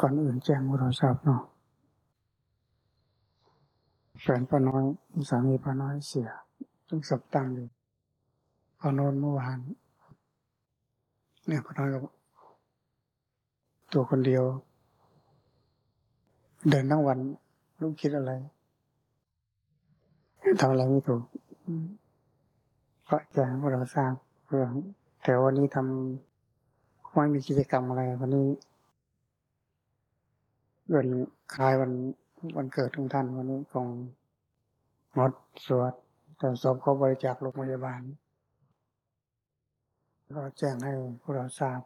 ก่อนอื่นแจ้งให้เราทราบเนาะแฟนป้าน้อยสามีป้าน้อยเสียต้องสับตังค์อยู่พอนนเมื่อวานเนี่ยป้าน้อยก็ตัวคนเดียว เดินทั้งวันลูกคิดอะไรทำอะไรไม่ถูกก็แจ้งให้เราทราบเรื่องแต่วันนี้ทำไม่มีกิจกรรมอะไรวันนี้ วันคล้ายวันวันเกิดของท่านวันนี้คงงดสวดแต่ศพเขาบริจาคโรงพยาบาล ก็แจ้งให้พวกเราทราบ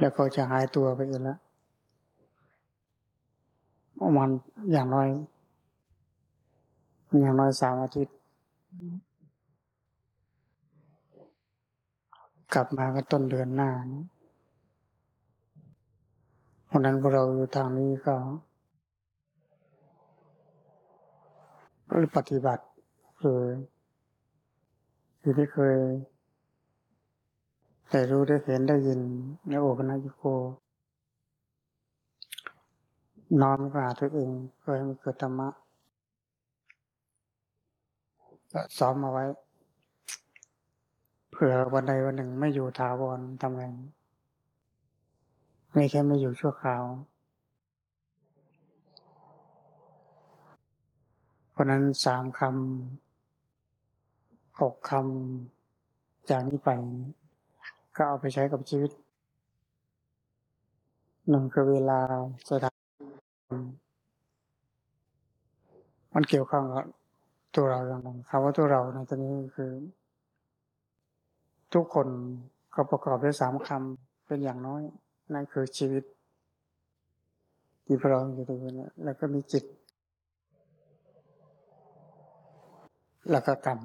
แล้วก็จะหายตัวไปอีกแล้วประมาณอย่างน้อย อย่างน้อยสามอาทิตย์ กลับมาก็ต้นเดือนหน้านะ เพราะนั้นพวกเราอยู่ทางนี้ก็ปฏิบัติคือคือที่เคยได้รู้ได้เห็นได้ยินในโอปนายิโกน้อมกราตัวเองเพื่อให้มันเกิดธรรมะก็ซ้อมมาไว้ เผื่อวันใดวันหนึ่งไม่อยู่ถาวรทำไง ไม่แค่ไม่อยู่ชั่วคราว เพราะนั้นสามคำหกคำจากนี้ไป ก็เอาไปใช้กับชีวิตหนึ่งคือเวลาสถานมันเกี่ยวข้องกับตัวเราอย่างไรคำว่าตัวเราในตอนนี้คือ ทุกคนก็ประกอบด้วยสามคำเป็นอย่างน้อย นั่นคือชีวิต ที่พวกเราอยู่ตรงนี้แล้วก็มีจิต แล้วก็กรรม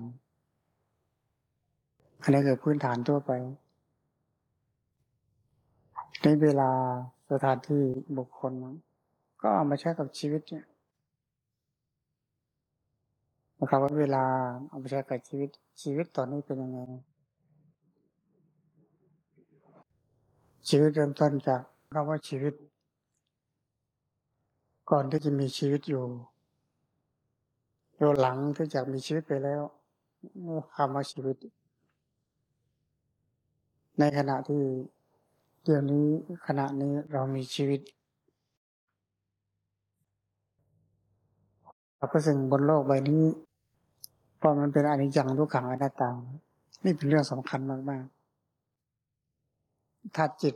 อันนี้คือพื้นฐานทั่วไป ในเวลาสถานที่บุคคล ก็เอามาใช้กับชีวิตเนี่ยนะครับว่าเวลาเอาไปใช้กับชีวิตชีวิตตอนนี้เป็นยังไง ชีวิตเริ่มต้นจากคำว่าชีวิต ก่อนที่จะมีชีวิตอยู่โยหลังที่จะมีชีวิตไปแล้วคำว่าชีวิต ในขณะที่เดี๋ยวนี้ขณะนี้เรามีชีวิตเราก็สิ่งบนโลกใบนี้เพราะมันเป็นอนิจจังทุกขังอนัตตา นี่เป็นเรื่องสำคัญมากๆ ถ้าจิต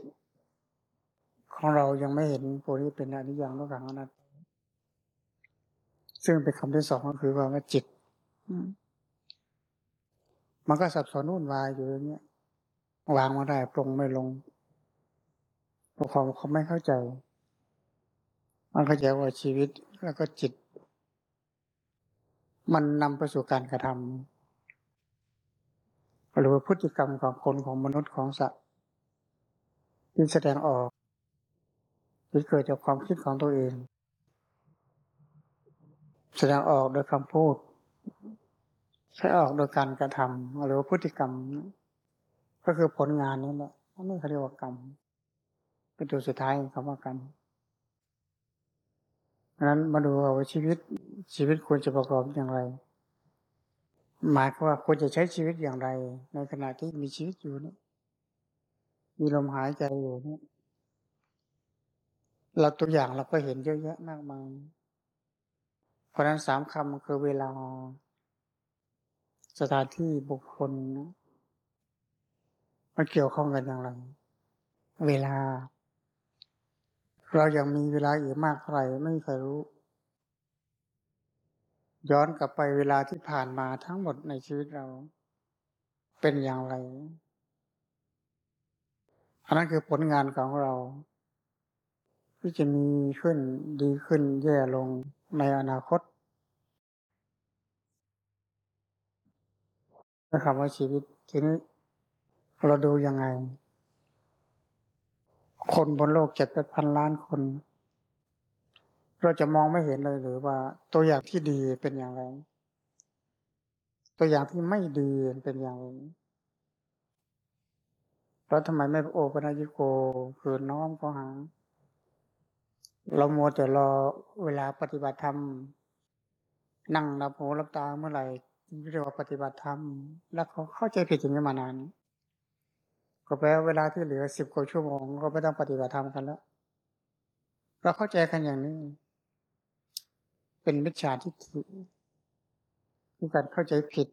ของเรายังไม่เห็นโพนี้เป็นอนิจจังทุกขังอนัตตาซึ่งเป็นคำที่สองก็คือว่าจิตมันก็สับสนวุ่นวายอยู่อย่างเงี้ยวางมาได้ปรงไม่ลงพวกเขาเขาไม่เข้าใจ มันเข้าใจว่าชีวิตแล้วก็จิต มันนำไปสู่การกระทำหรือว่าพฤติกรรมของคนของมนุษย์ของสัตว์ ที่แสดงออกที่เกิดจากความคิดของตัวเอง แสดงออกโดยคำพูดแสดงออกโดยการกระทำหรือว่าพฤติกรรม ก็คือผลงานนี่นแหละนี่เขาเรียกว่ากรรมเป็นตัวสุดท้ายคำว่ากรรมดังนั้นมาดูว่าชีวิตชีวิตควรจะประกอบอย่างไร หมายความว่าควรจะใช้ชีวิตอย่างไร ในขณะที่มีชีวิตอยู่นี่ มีลมหายใจอยู่นี่เราตัวอย่างเราก็เห็นเยอะแยะมากมาย เพราะนั้นสามคำคือเวลา สถานที่บุคคลมันเกี่ยวข้องกันอย่างไร เวลา เรายังมีเวลาอีกมากเท่าไหร่ไม่มีใครรู้ ย้อนกลับไปเวลาที่ผ่านมาทั้งหมดในชีวิตเรา เป็นอย่างไร อันนั้นคือผลงานของเรา ที่จะมีขึ้นดีขึ้นแย่ลงในอนาคตนะครับว่าชีวิตทีนี้เราดูยังไง คนบนโลกเจ็ดแปดพันล้านคน เราจะมองไม่เห็นเลยหรือว่าตัวอย่างที่ดีเป็นอย่างไร ตัวอย่างที่ไม่ดีเป็นอย่างไร แล้วทำไมไม่โอปัญญิโกคือน้อมก็หา เราโมวแต่รอเวลาปฏิบัติธรรม นั่งรับหูรับตาเมื่อไหร่เรียกว่าปฏิบัติธรรม แล้วเขาเข้าใจผิดอย่างนี้มานานก็แปลเวลาที่เหลือสิบกว่าชั่วโมงก็ไม่ต้องปฏิบัติธรรมกันแล้วเราเข้าใจกันอย่างนี้ เป็นมิจฉาทิฏฐิคือการเข้าใจผิด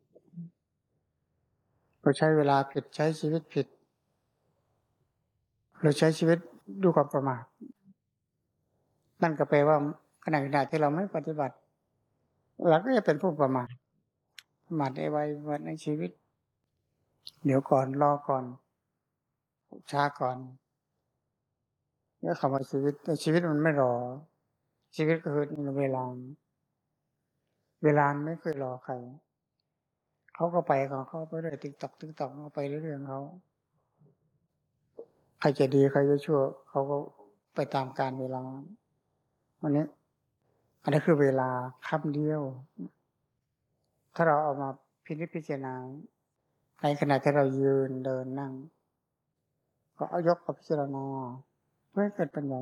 เราใช้เวลาผิดใช้ชีวิตผิด เราใช้ชีวิตดูความประมาทนั่นก็แปลว่าขณะขณะที่เราไม่ปฏิบัติเราก็จะเป็นผู้ประมาทประมาทในวัยวันในชีวิต เดี๋ยวก่อนรอก่อนช้าก่อนนี่คำว่าชีวิตแต่ชีวิตมันไม่รอ ชีวิตก็คือเวลา เวลาไม่เคยรอใครเขาก็ไปของเขาไปเรื่อยติ๊กตอกติ๊กตอกเขาไปเรื่อยๆเขา ใครจะดีใครจะชั่ว เขาก็ไปตามการเวลาวันนี้ อันนี้คือเวลาคำเดียว ถ้าเราเอามาพิจิตพิจารณาในขณะที่เรายืนเดินนั่ง ก็เอายกกับพิจารณาเพื่อเกิดปัญญา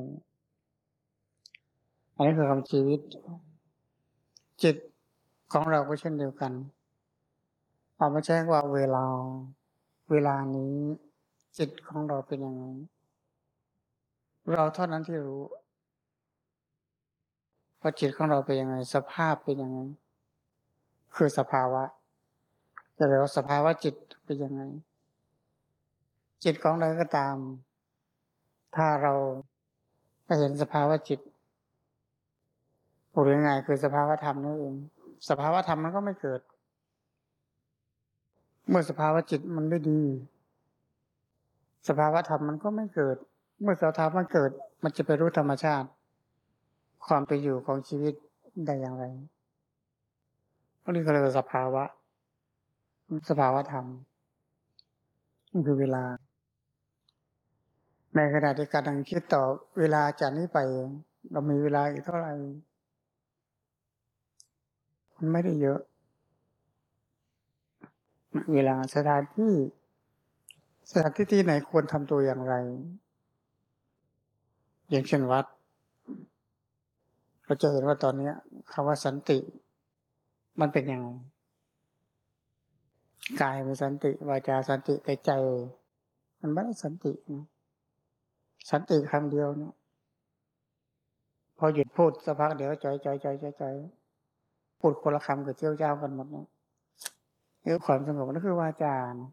อันนี้คือคำชีวิต จิตของเราก็เช่นเดียวกันเอามาแจ้งว่าเวลา เวลานี้ จิตของเราเป็นยังไง เราเท่านั้นที่รู้ว่าจิตของเราเป็นยังไง สภาพเป็นยังไง คือสภาวะจะเรียกว่าสภาวะจิตเป็นยังไง จิตของเราก็ตาม ถ้าเราไปเห็นสภาวะจิตพูดง่ายๆคือสภาวะธรรมนั่นเองสภาวะธรรมมันก็ไม่เกิด เมื่อสภาวะจิตมันไม่ดี สภาวะธรรมมันก็ไม่เกิด เมื่อสภาวะธรรมมันเกิด มันจะไปรู้ธรรมชาติ ความไปอยู่ของชีวิตได้อย่างไรก็เรียกเลยสภาวะ สภาวะธรรมนี่คือเวลา ในขณะที่การังคิดต่อเวลาจากนี้ไป เรามีเวลาอีกเท่าไหร่มันไม่ได้เยอะ เวลาสถานที่ สถานที่ที่ไหนควรทำตัวอย่างไร อย่างเช่นวัด เราจะเห็นว่าตอนนี้คำว่าสันติ มันเป็นยังไงกายเป็นสันติวาจาสันติแต่ใจ มันไม่ได้สันตินะสันติคำเดียวเนี่ยพอหยุดพูดสักพักเดี๋ยวจอยจอยจอยจอยจอยพูดคนละคำกับเจ้าเจ้ากันหมดเนี่ยคือความสงบนั่นคือวาจานะ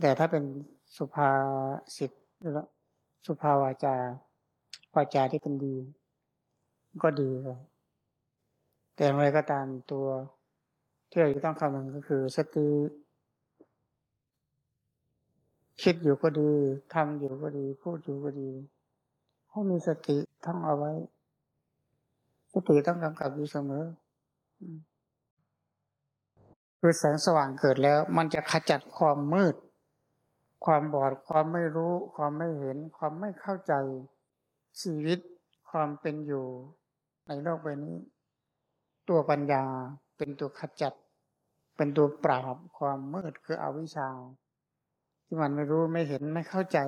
แต่ถ้าเป็นสุภาษิตสุภาวาจาวาจาที่เป็นดี ก็ดีเลยแต่อะไรก็ตามตัวที่เราจะต้องคำนึงก็คือสติคิดอยู่ก็ดีทำอยู่ก็ดี พูดอยู่ก็ดีให้มีสติท่องเอาไว้ สติต้องกำกับอยู่เสมอคือแสงสว่างเกิดแล้ว มันจะขจัดความมืด ความบอดความไม่รู้ ความไม่เห็น ความไม่เข้าใจ ชีวิต ความเป็นอยู่ในโลกใบนี้ ตัวปัญญาเป็นตัวขจัด เป็นตัวปราบความมืดคืออวิชชา ที่มันไม่รู้ไม่เห็นไม่เข้าใจ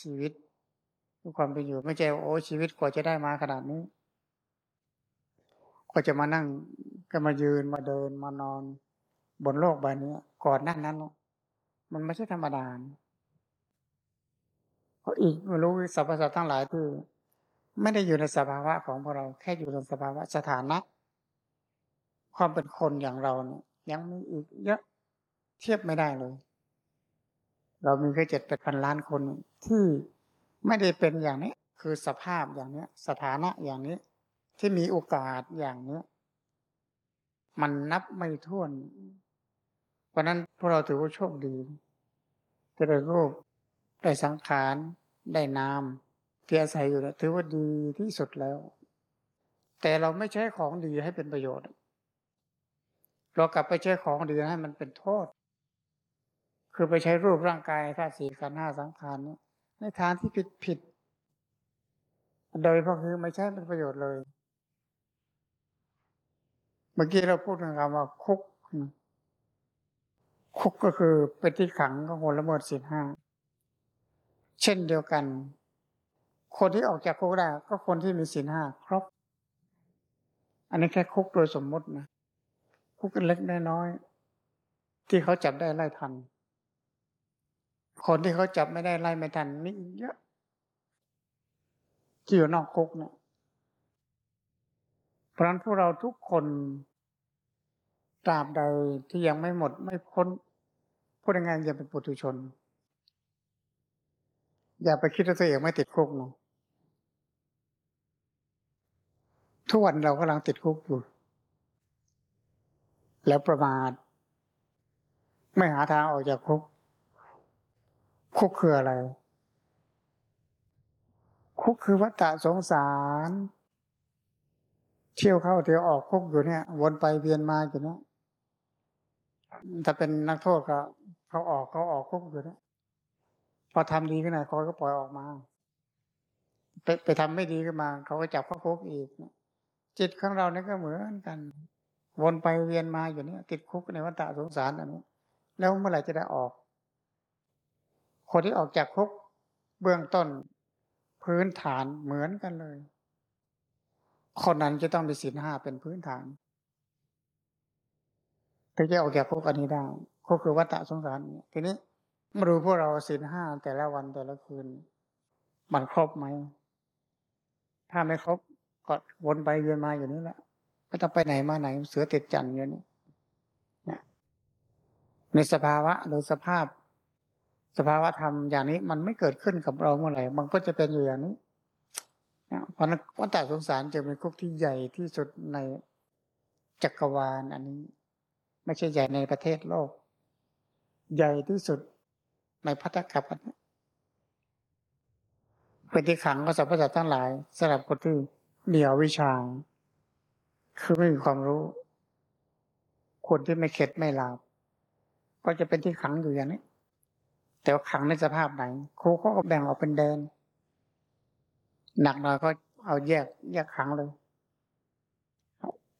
ชีวิตความเป็นอยู่ไม่ใช่โอ้ชีวิตกว่าจะได้มาขนาดนี้ก็จะมานั่งก็มายืนมาเดินมานอน บนโลกใบนี้ก่อนหนั่นนั้น มันไม่ใช่ธรรมดาเพ อีกรู้สรรพสัตว์ทั้งหลายที่ไม่ได้อยู่ในสภาวะของพวกเราแค่อยู่ในสภาวะสถานะ ความเป็นคนอย่างเราเนี่ยยังมีอีกเยอะเทียบไม่ได้เลย เรามีแค่เจ็ดแปดพันล้านคนที่ไม่ได้เป็นอย่างนี้ คือสภาพอย่างนี้สถานะอย่างนี้ที่มีโอกาสอย่างนี้มันนับไม่ถ้วน เพราะนั้นพวกเราถือว่าโชคดีที่ได้รูปได้สังขาร ได้นามที่อาศัยอยู่ถือว่าดีที่สุดแล้ว แต่เราไม่ใช้ของดีให้เป็นประโยชน์ เรากลับไปใช้ของดีให้มันเป็นโทษ คือไปใช้รูปร่างกายธาตุสี่ขันห้าสังขารนี้ในทางที่ผิดผิด โดยเพราะคือไม่ใช่เป็นประโยชน์เลย เมื่อกี้เราพูดถึงคำว่าคุก คุกก็คือเป็นที่ขังของคนละเมิดศีลห้า เช่นเดียวกัน คนที่ออกจากคุกได้ก็คนที่มีศีลห้าครบ อันนี้แค่คุกโดยสมมตินะคุกเล็กน้อยที่เขาจับได้ไล่ทัน คนที่เขาจับไม่ได้ไล่ไม่ทันนี่เยอะที่อยู่นอกคุกเนี่ยเพราะฉะนั้นพวกเราทุกคนตราบใดที่ยังไม่หมดไม่พ้นพูดง่ายๆอย่าเป็นปุถุชน อย่าไปคิดว่าตัวเองไม่ติดคุกนะทุกวันเรากำลังติดคุกอยู่ แล้วประมาทไม่หาทางออกจากคุก คุกคืออะไร คุกคือวัฏฏะสงสาร เที่ยวเข้าเที่ยวออกคุกอยู่เนี่ย วนไปเวียนมาอยู่เนี่ยถ้าเป็นนักโทษก็เขาออกเขาออกคุกอยู่เนี่ย พอทำดีขึ้นหน่อยเขาก็ปล่อยออกมา ไปไปทำไม่ดีขึ้นมา เขาก็จับเข้าคุกอีกจิตของเราเนี่ยก็เหมือนกัน วนไปเวียนมาอยู่เนี่ยติดคุกในวัฏสงสารอันนี้แล้วเมื่อไหร่จะได้ออก คนที่ออกจากคุกเบื้องต้นพื้นฐานเหมือนกันเลย คนนั้นจะต้องมีศีลห้าเป็นพื้นฐานถึงจะออกจากคุกอันนี้ได้คุกคือวัฏสงสารทีนี้ มาดูพวกเราศีลห้าแต่ละวันแต่ละคืน มันครบไหม ถ้าไม่ครบก็วนไปเวียนมาอยู่นี่แหละไม่ต้องไปไหนมาไหน เสือติดจันอยู่นี่ในสภาวะหรือสภาพ สภาวะธรรมอย่างนี้ มันไม่เกิดขึ้นกับเราเมื่อไหร่มันก็จะเป็นอยู่อย่างนี้เพราะนั้นวัฏสงสารจะเป็นคุกที่ใหญ่ที่สุดในจักรวาลอันนี้ ไม่ใช่ใหญ่ในประเทศโลก ใหญ่ที่สุด ในพัฒกับเป็นที่ขังก็สรรพสัตว์ทั้งหลายสำหรับคนที่เดี่ยววิชา คือไม่มีความรู้ คนที่ไม่เข็ดไม่ลาบก็จะเป็นที่ขังอยู่อย่างนี้ แต่ว่าขังในสภาพไหนครูก็แบ่งออกเป็นแดนหนักหน่อยก็เอาแยกแยกขังเลย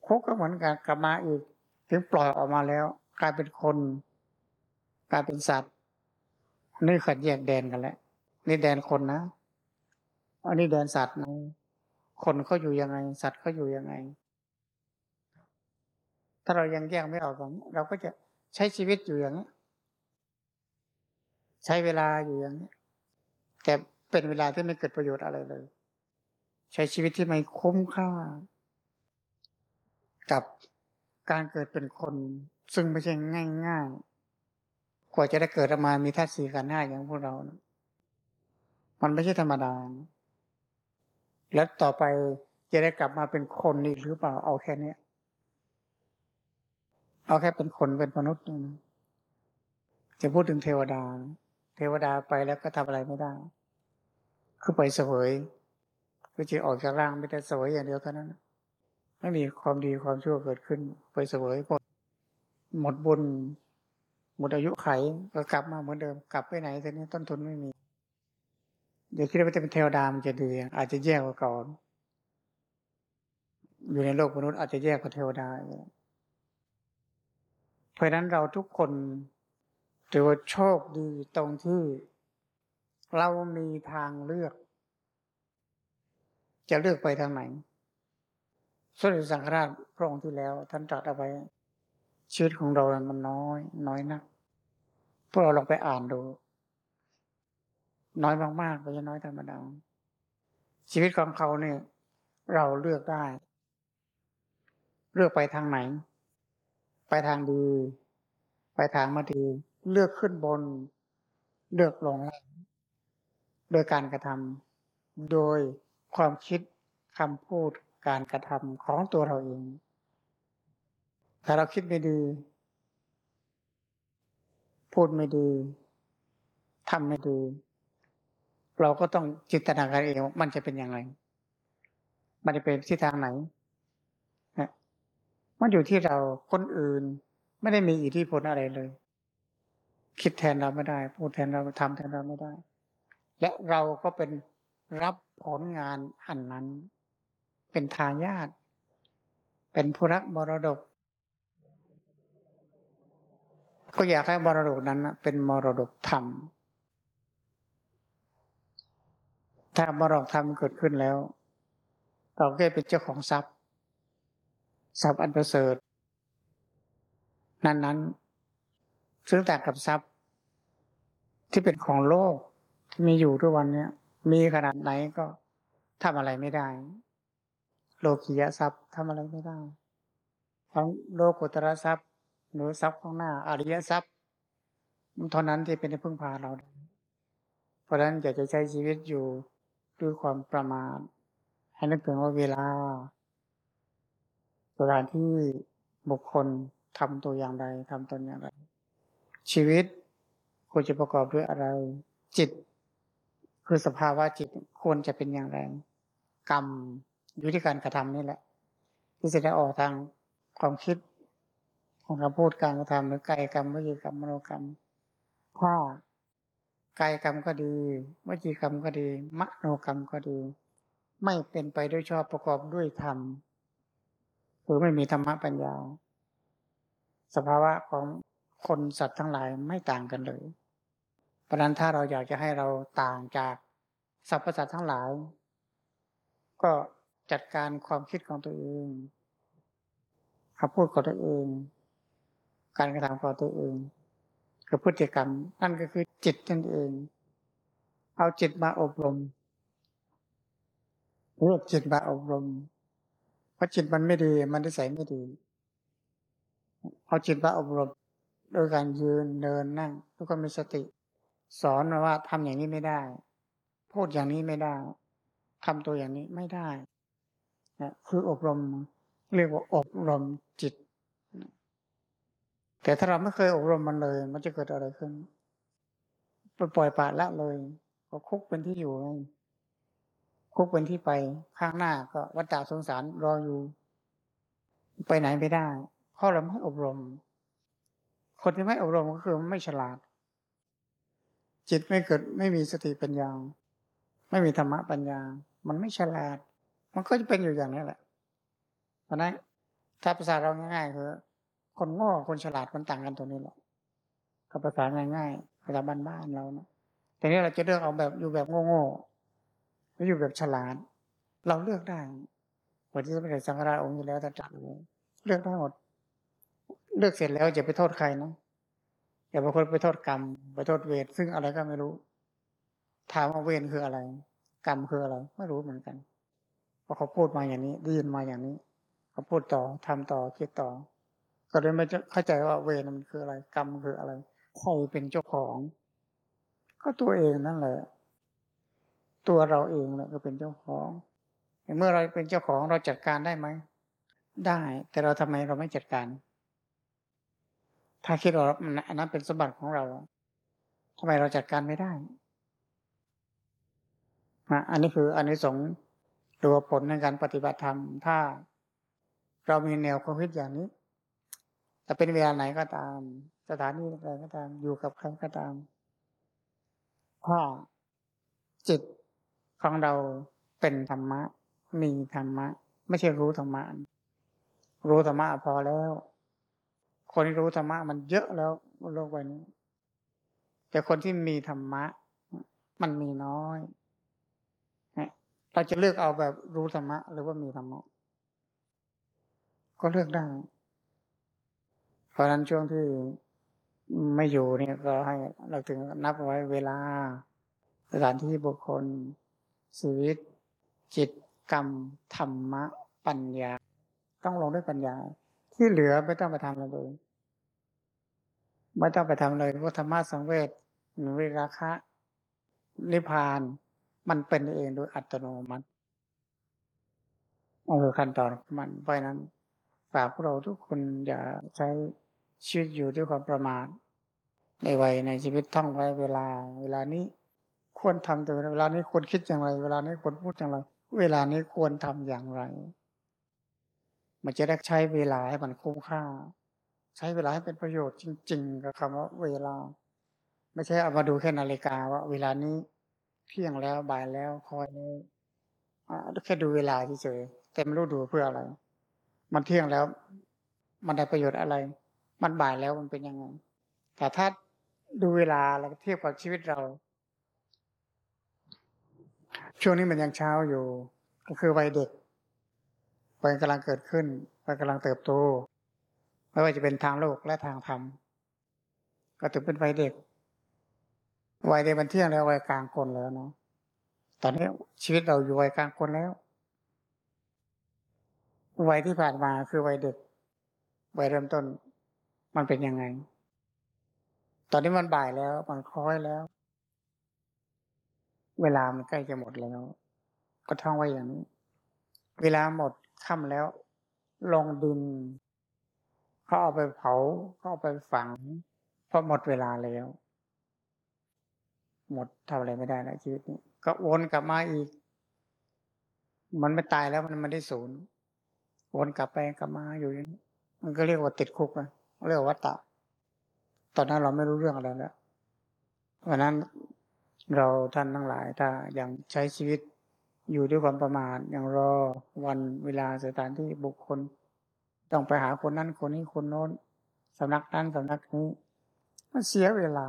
คุกก็เหมือนกันกลับมาอีกถึงปล่อยออกมาแล้ว กลายเป็นคน กลายเป็นสัตว์ นี่ขัดแยกแดนกันแล้วนี่แดนคนนะ อันนี้แดนสัตว์นะคนเขาอยู่ยังไง สัตว์เขาอยู่ยังไง ถ้าเรายังแยกไม่ออกกันเราก็จะใช้ชีวิตอยู่อย่างนี้ใช้เวลาอยู่อย่างนี้แต่เป็นเวลาที่ไม่เกิดประโยชน์อะไรเลย ใช้ชีวิตที่ไม่คุ้มค่า กับการเกิดเป็นคน ซึ่งไม่ใช่ง่ายๆ กว่าจะได้เกิดมามีท่าสี่กันห้าอย่างพวกเรานะมันไม่ใช่ธรรมดา แล้วต่อไปจะได้กลับมาเป็นคนอีกหรือเปล่าเอาแค่นี้เอาแค่เป็นคนเป็นมนุษย์นะจะพูดถึงเทวดา เทวดาไปแล้วก็ทำอะไรไม่ได้ คือไปเสวยก็จะออกจากร่างไม่ได้เสวยอย่างเดียวเท่านั้นไม่มีความดีความชั่วเกิดขึ้น ไปเสวยหมดหมดบุญ หมดอายุไขก็กลับมาเหมือนเดิมกลับไปไหนทีนี้ต้นทุนไม่มี เดี๋ยวคิดว่าจะเป็นเทวดามันจะดีอาจจะแย่กว่าก่อนอยู่ในโลกมนุษย์อาจจะแย่กว่าเทวดาเพราะนั้นเราทุกคนถือว่าโชคดีตรงที่ เรามีทางเลือก จะเลือกไปทางไหนสมเด็จสังฆราชพระองค์ที่แล้ว ท่านตรัสเอาไว้ชีวิตของเรามันน้อย น้อยนัก พวกเราลองไปอ่านดู น้อยมากๆไม่ใช่น้อยธรรมดาชีวิตของเขาเนี่ย เราเลือกได้ เลือกไปทางไหน ไปทางดี ไปทางไม่ดี เลือกขึ้นบน เลือกลงล่างโดยการกระทำโดยความคิดคำพูดการกระทำของตัวเราเอง ถ้าเราคิดไม่ดี พูดไม่ดีทำไม่ดี เราก็ต้องจินตนาการเองมันจะเป็นยังไง มันจะเป็นที่ทางไหนมันอยู่ที่เราคนอื่น ไม่ได้มีอิทธิพลอะไรเลย คิดแทนเราไม่ได้ พูดแทนเราทำแทนเราไม่ได้ และเราก็เป็นรับผลงานอันนั้น เป็นทายาทเป็นผู้รักมรดก ก็อยากให้มรดกนั้นเป็นมรดกธรรม ถ้ามรดกธรรมเกิดขึ้นแล้ว เราก็เป็นเจ้าของทรัพย์ ทรัพย์อันประเสริฐ นั้นนั้นซึ่งต่างกับทรัพย์ ที่เป็นของโลกที่มีอยู่ทุกวันเนี้ยมีขนาดไหนก็ทำอะไรไม่ได้ โลกียทรัพย์ทำอะไรไม่ได้ทั้งโลกุตระทรัพย์ หรือทรัพย์ข้างหน้าอริยทรัพย์มันเท่านั้นที่เป็นที่พึ่งพาเรา เพราะฉะนั้นอยากจะใช้ชีวิตอยู่ด้วยความประมาทให้นึกถึงว่าเวลาสถานที่บุคคลทำตัวอย่างไรทำตนอย่างไร ชีวิตควรจะประกอบด้วยอะไร จิต คือสภาวะจิตควรจะเป็นอย่างไร กรรมอยู่ที่การกระทำนี่แหละ ที่จะได้ออกทางความคิด ของคำพูดการกระทำหรือกายกรรมวิจีกรรมมโนกรรม ถ้ากายกรรมก็ดีวจีกรรมก็ดี มโนกรรมก็ดี ไม่เป็นไปด้วยชอบประกอบด้วยธรรมคือไม่มีธรรมะปัญญา สภาวะของคนสัตว์ทั้งหลายไม่ต่างกันเลยเพราะนั้นถ้าเราอยากจะให้เราต่างจากสรรพสัตว์ทั้งหลาย ก็จัดการความคิดของตัวเองคำพูดของตัวเอง การกระทำของตัวเองคือพฤติกรรมนั่นก็คือจิตนั่นเอง เอาจิตมาอบรมเลือกจิตมาอบรม เพราะจิตมันไม่ดี มันได้ใส่ไม่ดี เอาจิตมาอบรม โดยการยืนเดินนั่งทุกคนมีสติ สอนว่าทำอย่างนี้ไม่ได้ พูดอย่างนี้ไม่ได้ทำตัวอย่างนี้ไม่ได้นะคืออบรม เรียกว่าอบรม แต่ถ้าเราไม่เคยอบรมมันเลย มันจะเกิดอะไรขึ้นปล่อยปละละเลย ก็คุกเป็นที่อยู่ไงคุกเป็นที่ไปข้างหน้าก็วัฏฏะสงสารรออยู่ ไปไหนไม่ได้ เพราะเราไม่อบรม คนที่ไม่อบรมก็คือไม่ฉลาด จิตไม่เกิดไม่มีสติปัญญา ไม่มีธรรมะปัญญา มันไม่ฉลาด มันก็จะเป็นอยู่อย่างนี้แหละเพราะนั้นถ้าภาษาเราง่ายๆคือ คนโง่คนฉลาดมันต่างกันตรงนี้หละกับภาษาง่ายๆภาษาบ้านๆเราเนาะแต่นี้เราจะเลือกเอาแบบอยู่แบบโง่ๆไม่อยู่แบบฉลาด เราเลือกได้วันที่สมเด็จสังฆราชองค์ที่แล้วจะจัดเลยเลือกได้หมด เลือกเสร็จแล้วจะไปโทษใครนะอย่าบางคนไปโทษกรรมไปโทษเวรซึ่งอะไรก็ไม่รู้ ถามว่าเวรคืออะไร กรรมคืออะไร ไม่รู้เหมือนกันเพราะเขาพูดมาอย่างนี้ได้ยินมาอย่างนี้ เขาพูดต่อทำต่อคิดต่อ ก็เลยไม่เข้าใจว่าเวรมันคืออะไร กรรมคืออะไรใครเป็นเจ้าของ ก็ตัวเองนั่นแหละ ตัวเราเองแหละก็เป็นเจ้าของเมื่อเราเป็นเจ้าของเราจัดการได้ไหมได้ แต่เราทำไมเราไม่จัดการ ถ้าคิดว่าอันนั้นเป็นสมบัติของเราทำไมเราจัดการไม่ได้นะอันนี้คืออันนี้สงตัวผลในการปฏิบัติธรรม ถ้าเรามีแนวความคิดอย่างนี้ จะเป็นเวลาไหนก็ตาม สถานีอะไรก็ตามอยู่กับใครก็ตามถ้าจิตของเราเป็นธรรมะ มีธรรมะ ไม่ใช่รู้ธรรมะ รู้ธรรมะพอแล้ว คนที่รู้ธรรมะมันเยอะแล้วโลกใบนี้ แต่คนที่มีธรรมะ มันมีน้อยเราจะเลือกเอาแบบรู้ธรรมะ หรือว่ามีธรรมะ ก็เลือกได้ เพราะนั้นช่วงที่ไม่อยู่เนี่ยก็ให้เราถึงนับไว้เวลา สถานที่บุคคล ชีวิต จิตกรรม ธรรมะ ปัญญา ต้องลงด้วยปัญญา ที่เหลือไม่ต้องไปทำเลย ไม่ต้องไปทำเลยเพราธรรมะสังเวชหรือราคะนิพพาน มันเป็นเองโดยอัตโนมัตินั่นคือขั้นตอนของมันเพราะนั้น ฝากพวกเราทุกคนอย่าใช้ชีวิตอยู่ด้วยความประมาทในวัยในชีวิตท่องไว้เวลา เวลานี้ควรทำแต่เวลานี้ควรคิดอย่างไร เวลานี้ควรพูดอย่างไร เวลานี้ควรทำอย่างไร มันจะได้ใช้เวลาให้มันคุ้มค่า ใช้เวลาให้เป็นประโยชน์จริง ๆ กับคำว่าเวลา ไม่ใช่เอามาดูแค่นาฬิกาว่า เวลานี้เที่ยงแล้วบ่ายแล้วคอยนี้แค่ดูเวลาเฉยๆแต่ไม่รู้ดูเพื่ออะไร มันเที่ยงแล้ว มันได้ประโยชน์อะไร มันบ่ายแล้วมันเป็นยังไงแต่ถ้าดูเวลาแล้วเทียบกับชีวิตเรา ช่วงนี้มันยังเช้าอยู่ ก็คือวัยเด็กวัยกำลังเกิดขึ้นวัยกำลังเติบโตไม่ว่าจะเป็นทางโลกและทางธรรมก็ถือเป็นวัยเด็กวัยเด็กมันเที่ยงแล้ววัยกลางคนแล้วเนาะตอนนี้ชีวิตเราอยู่วัยกลางคนแล้ว วัยที่ผ่านมาคือวัยเด็ก วัยเริ่มต้น มันเป็นยังไง ตอนนี้มันบ่ายแล้ว มันคล้อยแล้ว เวลามันใกล้จะหมดแล้ว ก็ท่องไว้อย่างนี้ เวลาหมดค่ำแล้ว ลงดินเขาเอาไปเผาเขาเอาไปฝัง เพราะหมดเวลาแล้ว หมดทำอะไรไม่ได้แล้วชีวิตนี้ ก็วนกลับมาอีก มันไม่ตายแล้วมันไม่ได้ศูนย์ วนกลับไปกลับมาอยู่อย่างนี้มันก็เรียกว่าติดคุกอะเรียกว่าวัตตะ ตอนนั้นเราไม่รู้เรื่องอะไรแล้วเพราะนั้นเราท่านทั้งหลายถ้ายังใช้ชีวิตอยู่ด้วยความประมาทยังรอวันเวลาสถานที่บุคคล ต้องไปหาคนนั้นคนนี้คนโน้นสำนักนั้นสำนักนี้มันเสียเวลา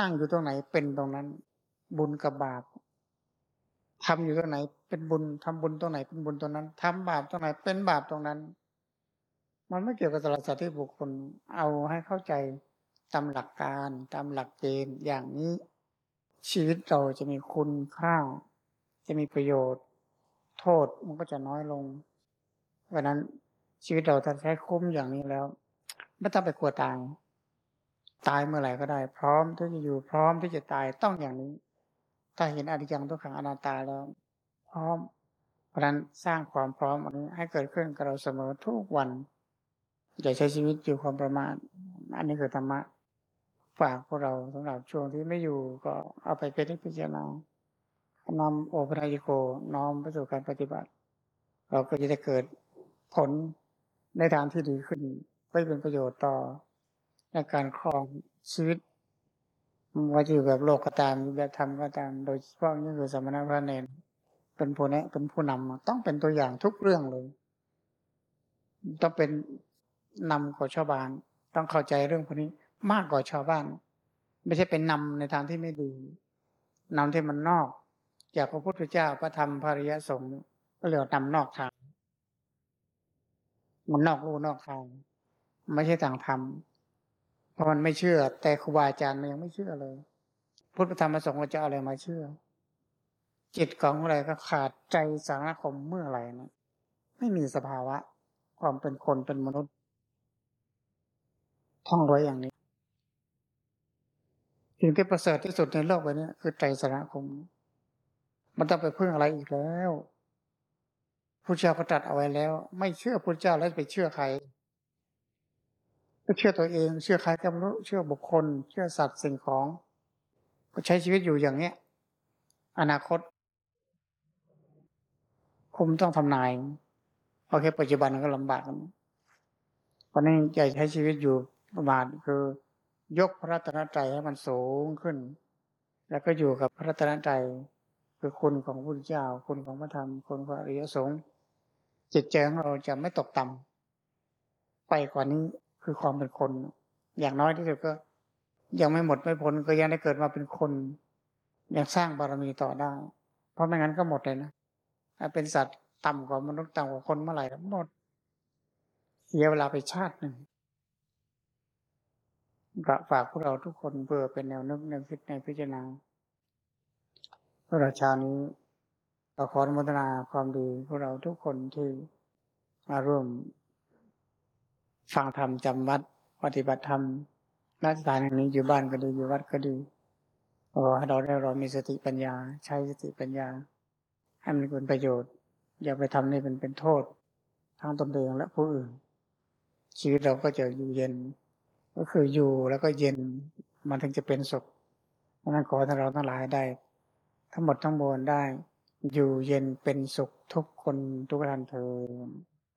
นั่งอยู่ตรงไหนเป็นตรงนั้น บุญกับบาป ทำอยู่ตรงไหน เป็นบุญทำบุญตรงไหนเป็นบุญตรงนั้นทำบาปตรงไหนเป็นบาปตรงนั้น มันไม่เกี่ยวกับสารสัตว์ที่บุคคลเอาให้เข้าใจตามหลักการตามหลักเกณฑ์อย่างนี้ ชีวิตเราจะมีคุณค่า จะมีประโยชน์ โทษมันก็จะน้อยลงเพราะนั้นชีวิตเราถ้าใช้คุ้มอย่างนี้แล้ว ไม่ต้องไปกลัวตาย ตายเมื่อไหร่ก็ได้ พร้อมที่จะอยู่พร้อมที่จะตายต้องอย่างนี้ ถ้าเห็นอริยังทุกขังอนัตตาแล้ว พร้อม เพราะนั้นสร้างความพร้อมอันนี้ให้เกิดขึ้นกับเราเสมอทุกวัน อย่าใช้ชีวิตอยู่ความประมาทอันนี้คือธรรมะฝากพวกเราสำหรับช่วงที่ไม่อยู่ก็เอาไปเป็นพิจารณานำโอปัญญโกน้อมไปสู่การปฏิบัติ เราก็จะได้เกิดผลในทางที่ดีขึ้นก็เป็นประโยชน์ต่อในการครองชีวิต ว่าจะอยู่แบบโลกก็ตามแบบธรรมก็ตาม โดยเฉพาะนี่คือสมณพระเนรเป็นผู้แนะเป็นผู้นำต้องเป็นตัวอย่างทุกเรื่องเลย ต้องเป็นนำของชาวบ้าน ต้องเข้าใจเรื่องพวกนี้มากกว่าชาวบ้าน ไม่ใช่เป็นนำในทางที่ไม่ดีนำที่มันนอก จากพระพุทธเจ้าพระธรรมพระริยสงฆ์ก็เรียกนำนอกทาง มันนอกรูนอกทาง ไม่ใช่ทางธรรม ราะมันไม่เชื่อ แต่ครูบาอาจารย์มันยังไม่เชื่อเลย พุทธธรรมประสงค์จะเอาอะไรมาเชื่อ จิตของอะไรก็ขาดใจสังคมเมื่อไหร่นะไม่มีสภาวะ ความเป็นคนเป็นมนุษย์ ท่องไว้อย่างนี้สิ่งที่ประเสริฐที่สุดในโลกใบนี้คือใจสระคม มันต้องไปพึ่งอะไรอีกแล้วพระเจ้าก็ตรัสเอาไว้แล้ว ไม่เชื่อพระเจ้าแล้วไปเชื่อใคร ก็เชื่อตัวเอง เชื่อใครก็ไม่รู้เชื่อบุคคล เชื่อสัตว์สิ่งของ ก็ใช้ชีวิตอยู่อย่างเนี้ย อนาคต คุมต้องทำนายเพราะแค่ปัจจุบันก็ลำบากเพราะนั้นใหญ่ใช้ชีวิตอยู่ประมาณคือ ยกพระรัตนตรัยให้มันสูงขึ้น แล้วก็อยู่กับพระรัตนตรัยคือคุณของพระพุทธเจ้า คุณของพระธรรม คุณของอริยสงฆ์จิตใจของเราจะไม่ตกต่ำไปกว่านี้ คือความเป็นคน อย่างน้อยที่สุดก็ ยังไม่หมดไม่พ้นก็ยังได้เกิดมาเป็นคน ยังสร้างบารมีต่อได้ เพราะไม่งั้นก็หมดเลยนะถ้าเป็นสัตว์ต่ำกว่ามนุษย์ต่ำกว่าคนเมื่อไหร่หมด เสียเวลาไปชาติหนึ่งก็ฝากพวกเราทุกคนเพื่อเป็นแนวนึกแนวคิดในพิจารณาพวกเราชาวนี้เราขออนุโมทนาความดีพวกเราทุกคนที่มาร่วม ฟังธรรมจำวัด ปฏิบัติธรรมณสถานแห่งนี้อยู่บ้านก็ดีอยู่วัดก็ดีขอให้เราได้เรามีสติปัญญา ใช้สติปัญญา ให้มันเป็นประโยชน์ อย่าไปทำนี่เป็นเป็นโทษ ทั้งตนเองและผู้อื่น ชีวิตเราก็จะอยู่เย็น ก็คืออยู่แล้วก็เย็นมันถึงจะเป็นสุขเพราะนั้นขอให้เราทั้งหลายได้ ทั้งหมดทั้งมวลได้ อยู่เย็นเป็นสุขทุกคนทุกท่านเธอ